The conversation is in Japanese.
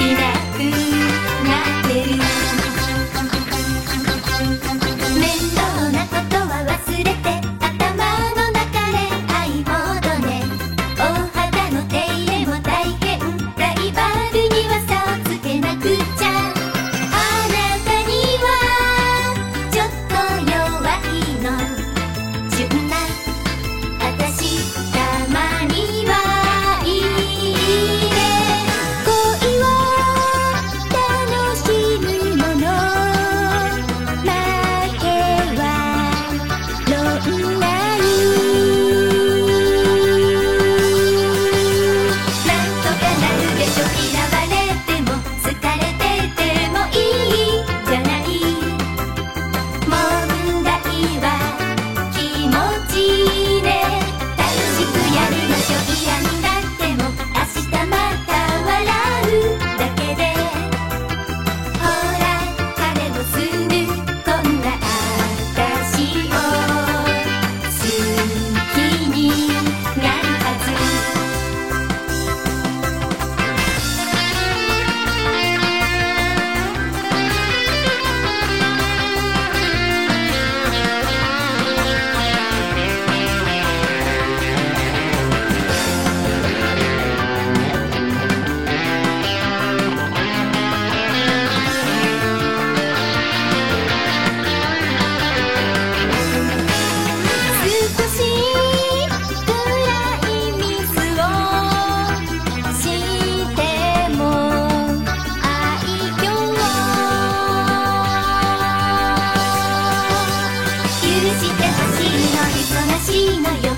いなくいなよ。